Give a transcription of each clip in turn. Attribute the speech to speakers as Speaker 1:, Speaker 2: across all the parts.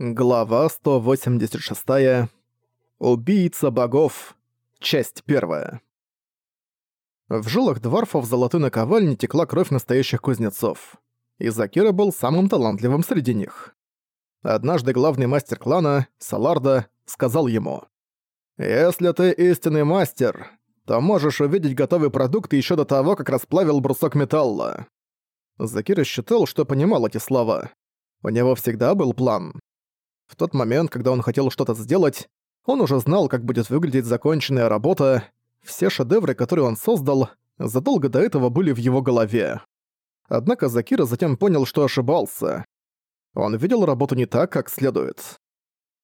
Speaker 1: Глава 186. Убийца богов. Часть первая. В жилах дворфов золотой наковальни текла кровь настоящих кузнецов. И Закира был самым талантливым среди них. Однажды главный мастер клана, Саларда, сказал ему, «Если ты истинный мастер, то можешь увидеть готовый продукт еще до того, как расплавил брусок металла». Закира считал, что понимал эти слова. У него всегда был план. В тот момент, когда он хотел что-то сделать, он уже знал, как будет выглядеть законченная работа. Все шедевры, которые он создал, задолго до этого были в его голове. Однако Закира затем понял, что ошибался. Он видел работу не так, как следует.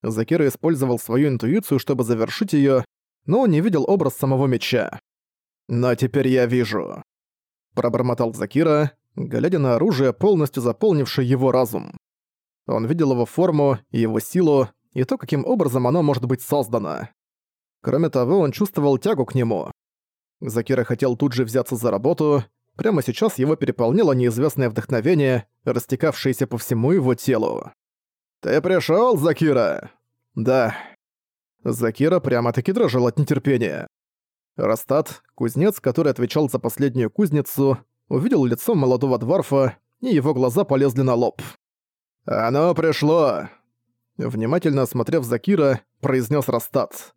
Speaker 1: Закира использовал свою интуицию, чтобы завершить её, но он не видел образ самого меча. «Но теперь я вижу», — пробормотал Закира, глядя на оружие, полностью заполнившее его разум. Он видел его форму, его силу и то, каким образом оно может быть создано. Кроме того, он чувствовал тягу к нему. Закира хотел тут же взяться за работу, прямо сейчас его переполняло неизвестное вдохновение, растекавшееся по всему его телу. «Ты пришёл, Закира?» «Да». Закира прямо-таки дрожал от нетерпения. Растат, кузнец, который отвечал за последнюю кузницу, увидел лицо молодого дворфа, и его глаза полезли на лоб. «Оно пришло!» Внимательно осмотрев Закира, произнес Растат.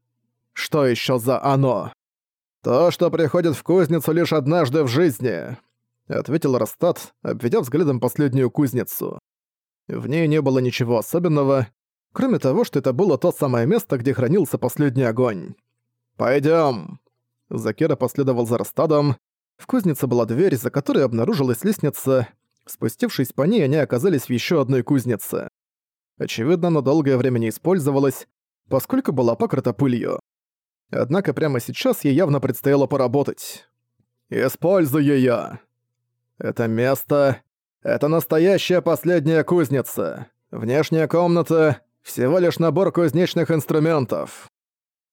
Speaker 1: «Что еще за оно?» «То, что приходит в кузницу лишь однажды в жизни», — ответил Растат, обведя взглядом последнюю кузницу. В ней не было ничего особенного, кроме того, что это было то самое место, где хранился последний огонь. «Пойдём!» Закира последовал за Растадом. В кузнице была дверь, за которой обнаружилась лестница, Спустившись по ней, они оказались в еще одной кузнице. Очевидно, она долгое время не использовалась, поскольку была покрыта пылью. Однако прямо сейчас ей явно предстояло поработать. «Используй её!» «Это место... Это настоящая последняя кузница. Внешняя комната — всего лишь набор кузнечных инструментов».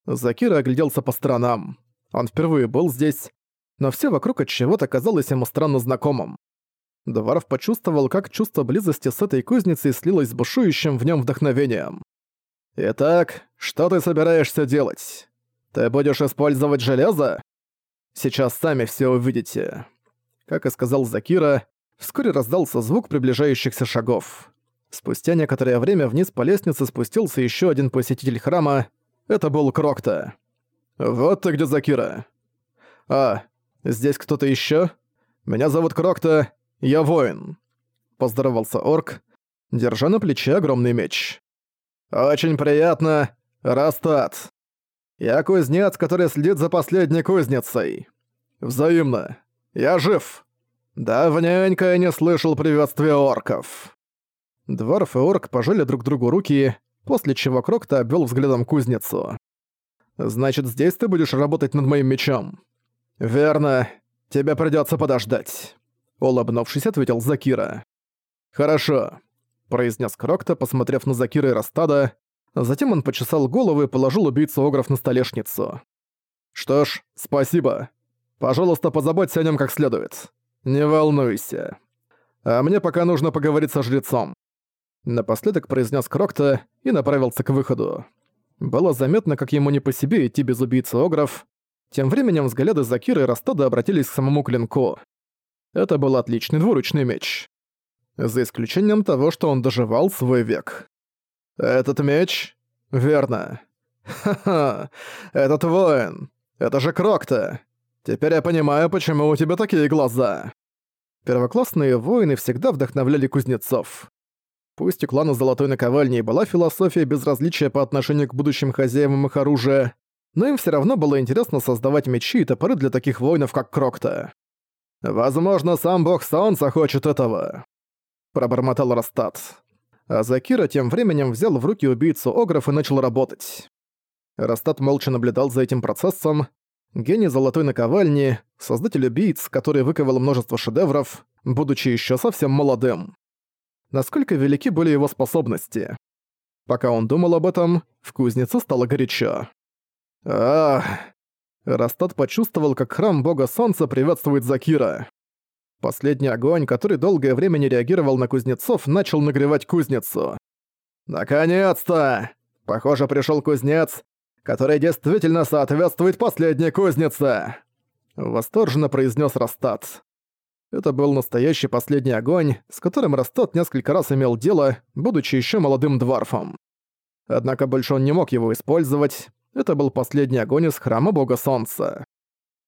Speaker 1: Закира огляделся по сторонам. Он впервые был здесь, но все вокруг от чего-то казалось ему странно знакомым. Дварф почувствовал, как чувство близости с этой кузницей слилось с бушующим в нем вдохновением. «Итак, что ты собираешься делать? Ты будешь использовать железо? Сейчас сами все увидите». Как и сказал Закира, вскоре раздался звук приближающихся шагов. Спустя некоторое время вниз по лестнице спустился еще один посетитель храма. Это был Крокта. «Вот ты где, Закира!» «А, здесь кто-то еще? Меня зовут Крокта, «Я воин», — поздоровался орк, держа на плече огромный меч. «Очень приятно, Растат. Я кузнец, который следит за последней кузницей. Взаимно. Я жив. Давненько я не слышал приветствия орков». Дворф и орк пожали друг другу руки, после чего Крокта обвел взглядом кузницу. «Значит, здесь ты будешь работать над моим мечом?» «Верно. Тебе придётся подождать». Улыбнувшись, ответил Закира. «Хорошо», — произнес Крокта, посмотрев на Закира и Растата. Затем он почесал голову и положил убийцу Огров на столешницу. «Что ж, спасибо. Пожалуйста, позаботься о нем как следует. Не волнуйся. А мне пока нужно поговорить со жрецом». Напоследок произнес Крокта и направился к выходу. Было заметно, как ему не по себе идти без убийцы Огров. Тем временем взгляды Закира и Растада обратились к самому клинку. Это был отличный двуручный меч. За исключением того, что он доживал свой век. «Этот меч? Верно. Ха-ха, этот воин. Это же Крокта. Теперь я понимаю, почему у тебя такие глаза». Первоклассные воины всегда вдохновляли кузнецов. Пусть у клана Золотой Наковальни была философия безразличия по отношению к будущим хозяевам их оружия, но им все равно было интересно создавать мечи и топоры для таких воинов, как Крокта. «Возможно, сам бог солнца хочет этого», — пробормотал Растат. А Закира тем временем взял в руки убийцу Огров и начал работать. Растат молча наблюдал за этим процессом. Гений Золотой Наковальни, создатель убийц, который выковал множество шедевров, будучи еще совсем молодым. Насколько велики были его способности? Пока он думал об этом, в кузнице стало горячо. «Ах!» Растат почувствовал, как храм бога солнца приветствует Закира. Последний огонь, который долгое время не реагировал на кузнецов, начал нагревать кузницу. «Наконец-то! Похоже, пришел кузнец, который действительно соответствует последней кузнице!» Восторженно произнес Растат. Это был настоящий последний огонь, с которым Растат несколько раз имел дело, будучи еще молодым дворфом. Однако больше он не мог его использовать, это был последний огонь из храма бога солнца.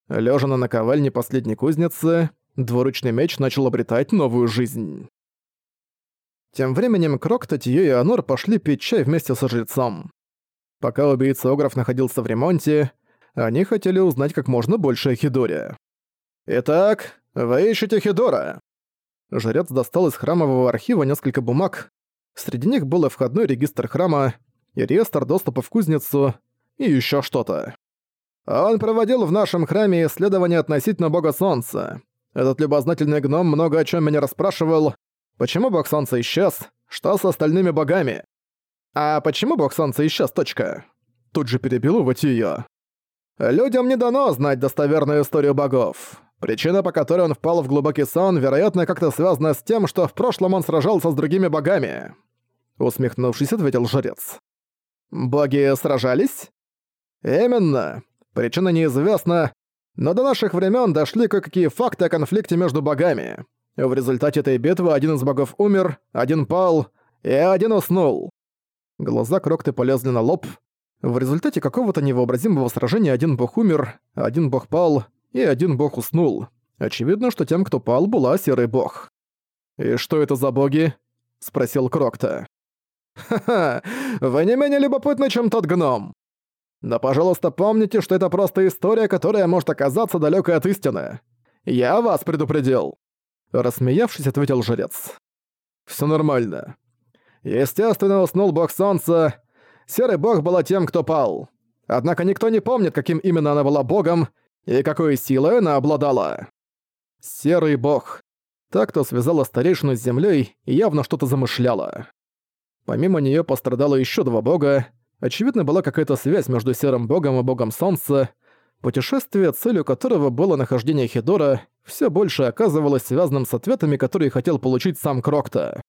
Speaker 1: Лежа на наковальне последней кузницы, двуручный меч начал обретать новую жизнь. Тем временем Крок, Татьё и Анор пошли пить чай вместе со жрецом. Пока убийца Огров находился в ремонте, они хотели узнать как можно больше о Хидоре. «Итак, вы ищете Хидора?» Жрец достал из храмового архива несколько бумаг. Среди них был и входной регистр храма, и реестр доступа в кузницу, и еще что-то. Он проводил в нашем храме исследования относительно бога солнца. Этот любознательный гном много о чем меня расспрашивал. Почему бог солнца исчез? Что с остальными богами? А почему бог солнца исчез, точка? Тут же перебил его Тио. Людям не дано знать достоверную историю богов. Причина, по которой он впал в глубокий сон, вероятно, как-то связана с тем, что в прошлом он сражался с другими богами. Усмехнувшись, ответил жрец. «Боги сражались?» «Именно. Причина неизвестна, но до наших времен дошли кое-какие факты о конфликте между богами. В результате этой битвы один из богов умер, один пал, и один уснул. Глаза Крокты полезли на лоб. В результате какого-то невообразимого сражения один бог умер, один бог пал, и один бог уснул. Очевидно, что тем, кто пал, была серый бог. «И что это за боги?» — спросил Крокта. «Ха-ха, вы не менее любопытны, чем тот гном. Но, пожалуйста, помните, что это просто история, которая может оказаться далёкой от истины. Я вас предупредил!» Рассмеявшись, ответил жрец. «Всё нормально. Естественно, уснул бог солнца. Серый бог была тем, кто пал. Однако никто не помнит, каким именно она была богом и какой силой она обладала. Серый бог. Так, кто связала старейшину с землей и явно что-то замышляла. Помимо неё пострадало ещё два бога, Очевидно, была какая-то связь между Серым Богом и Богом Солнца. Путешествие, целью которого было нахождение Хидора, все больше оказывалось связанным с ответами, которые хотел получить сам Крокта.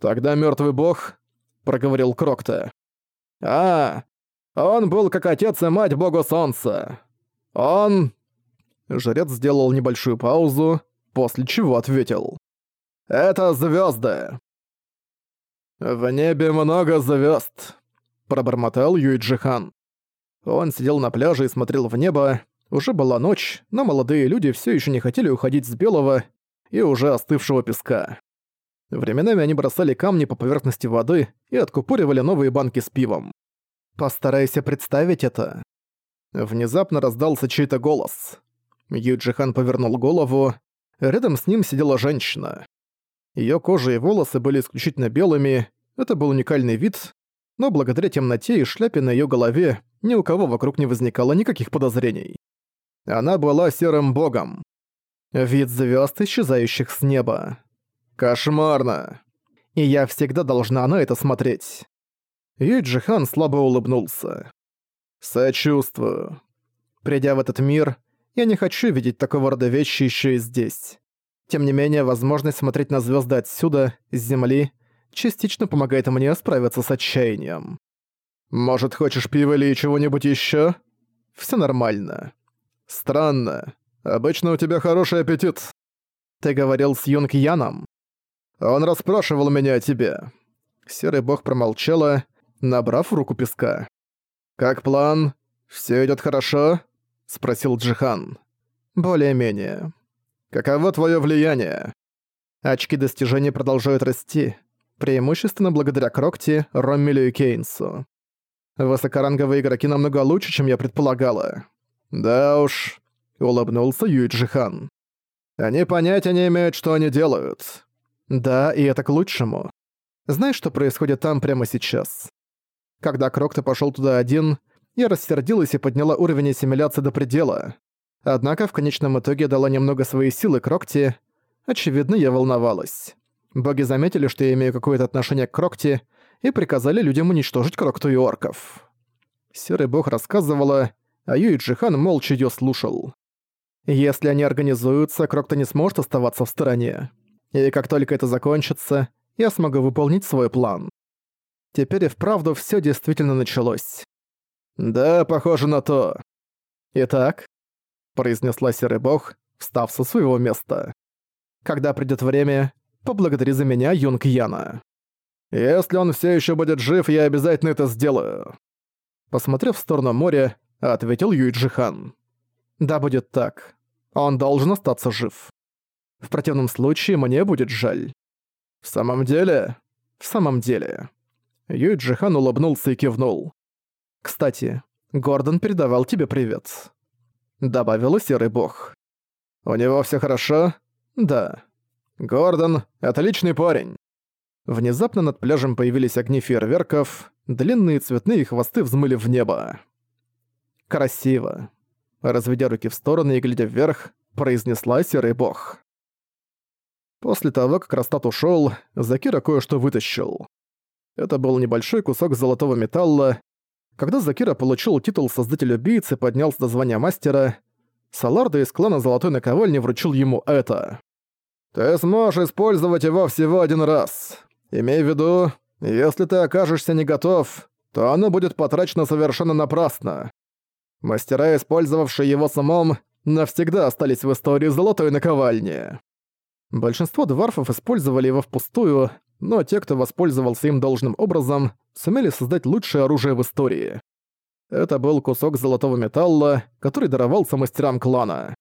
Speaker 1: «Тогда мертвый бог», — проговорил Крокта. «А, он был как отец и мать Богу Солнца. Он...» Жрец сделал небольшую паузу, после чего ответил. «Это звезды. В небе много звезд пробормотал Юйджихан. Он сидел на пляже и смотрел в небо. Уже была ночь, но молодые люди все еще не хотели уходить с белого и уже остывшего песка. Временами они бросали камни по поверхности воды и откупоривали новые банки с пивом. «Постарайся представить это». Внезапно раздался чей-то голос. Юджихан повернул голову. Рядом с ним сидела женщина. Её кожа и волосы были исключительно белыми, это был уникальный вид, но благодаря темноте и шляпе на её голове ни у кого вокруг не возникало никаких подозрений. Она была серым богом. Вид звёзд, исчезающих с неба. Кошмарно. И я всегда должна на это смотреть. Юджихан слабо улыбнулся. Сочувствую. Придя в этот мир, я не хочу видеть такого рода вещи ещё и здесь. Тем не менее, возможность смотреть на звёзды отсюда, с земли, частично помогает мне справиться с отчаянием. Может, хочешь пива или чего-нибудь ещё? Всё нормально. Странно. Обычно у тебя хороший аппетит. Ты говорил с Юнг Яном? Он расспрашивал меня о тебе. Серый бог промолчала, набрав в руку песка. «Как план? Всё идёт хорошо?» — спросил Джихан. «Более-менее. Каково твоё влияние?» Очки достижений продолжают расти преимущественно благодаря Крокти, Роммелю и Кейнсу. Высокоранговые игроки намного лучше, чем я предполагала. Да уж, улыбнулся Юиджихан. Они понятия не имеют, что они делают. Да, и это к лучшему. Знаешь, что происходит там прямо сейчас? Когда Крокта пошёл туда один, я рассердилась и подняла уровень ассимиляции до предела. Однако в конечном итоге дала немного своей силы Крокте. Очевидно, я волновалась. Боги заметили, что я имею какое-то отношение к Крокте, и приказали людям уничтожить Крокту и орков. Серый бог рассказывала, а Юй Джихан молча её слушал. Если они организуются, Крокта не сможет оставаться в стороне. И как только это закончится, я смогу выполнить свой план. Теперь и вправду все действительно началось. «Да, похоже на то. Итак», — произнесла Серый Бог, встав со своего места. «Когда придет время, поблагодари за меня Юнг Яна. Если он все еще будет жив, я обязательно это сделаю». Посмотрев в сторону моря, ответил Юй Джихан. «Да будет так. Он должен остаться жив. В противном случае мне будет жаль». «В самом деле?» «В самом деле». Юй Джихан улыбнулся и кивнул. «Кстати, Гордон передавал тебе привет», — добавил Серый Бог. «У него все хорошо?» «Да». «Гордон — отличный парень». Внезапно над пляжем появились огни фейерверков, длинные цветные хвосты взмыли в небо. «Красиво», — разведя руки в стороны и глядя вверх, произнесла Серый Бог. После того, как Растат ушёл, Закира кое-что вытащил. Это был небольшой кусок золотого металла. Когда Закира получил титул Создатель Убийцы и поднялся до звания Мастера, Саларда из клана Золотой Наковальни вручил ему это. «Ты сможешь использовать его всего один раз. Имей в виду, если ты окажешься не готов, то оно будет потрачено совершенно напрасно. Мастера, использовавшие его самом, навсегда остались в истории Золотой Наковальни». Большинство дварфов использовали его впустую, но те, кто воспользовался им должным образом, сумели создать лучшее оружие в истории. Это был кусок золотого металла, который даровался мастерам клана.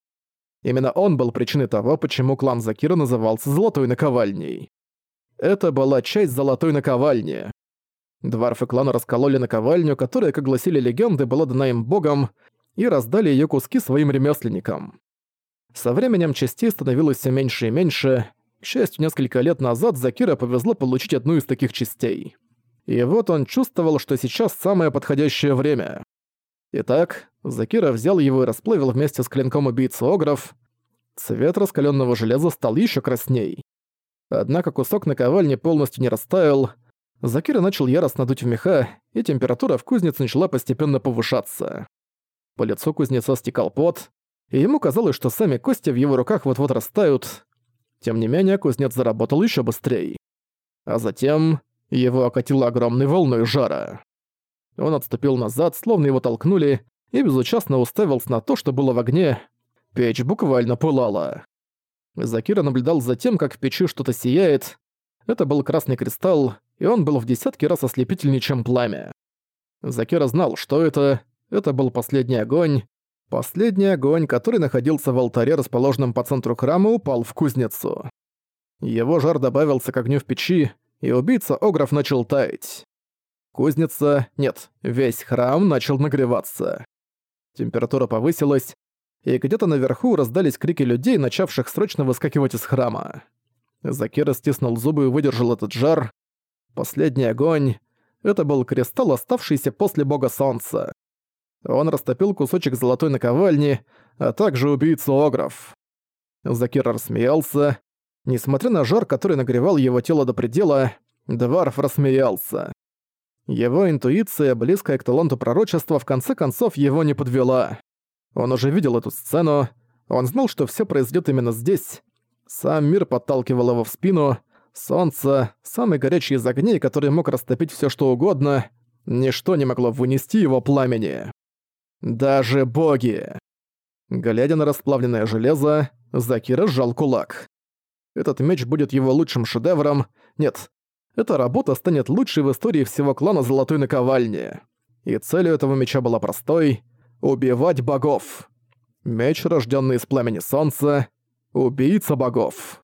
Speaker 1: Именно он был причиной того, почему клан Закира назывался Золотой Наковальней. Это была часть Золотой Наковальни. Дварфы клана раскололи наковальню, которая, как гласили легенды, была дана им богом, и раздали ее куски своим ремесленникам. Со временем частей становилось все меньше и меньше. К счастью, несколько лет назад Закира повезло получить одну из таких частей. И вот он чувствовал, что сейчас самое подходящее время. Итак, Закира взял его и расплавил вместе с клинком убийцы Огров. Цвет раскаленного железа стал еще красней. Однако кусок наковальни полностью не растаял. Закира начал яростно дуть в меха, и температура в кузнице начала постепенно повышаться. По лицу кузнеца стекал пот, и ему казалось, что сами кости в его руках вот-вот растают. Тем не менее, кузнец заработал еще быстрее. А затем его окатило огромной волной жара. Он отступил назад, словно его толкнули, и безучастно уставился на то, что было в огне. Печь буквально пылала. Закира наблюдал за тем, как в печи что-то сияет. Это был красный кристалл, и он был в десятки раз ослепительнее, чем пламя. Закира знал, что это. Это был последний огонь, Последний огонь, который находился в алтаре, расположенном по центру храма, упал в кузницу. Его жар добавился к огню в печи, и убийца Огров начал таять. Кузница, нет, весь храм начал нагреваться. Температура повысилась, и где-то наверху раздались крики людей, начавших срочно выскакивать из храма. Закира стиснул зубы и выдержал этот жар. Последний огонь — это был кристалл, оставшийся после бога солнца. Он растопил кусочек золотой наковальни, а также убийцу Огров. Закир рассмеялся. Несмотря на жар, который нагревал его тело до предела, Дварф рассмеялся. Его интуиция, близкая к таланту пророчества, в конце концов его не подвела. Он уже видел эту сцену, он знал, что все произойдет именно здесь. Сам мир подталкивал его в спину, солнце, самый горячий из огней, который мог растопить все что угодно, ничто не могло вынести его пламени. Даже боги! Глядя на расплавленное железо, Закира сжал кулак. Этот меч будет его лучшим шедевром. Нет, эта работа станет лучшей в истории всего клана Золотой Наковальни. И целью этого меча была простой — убивать богов. Меч, рожденный из пламени солнца, убийца богов.